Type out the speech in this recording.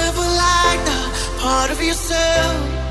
never liked that part of yourself.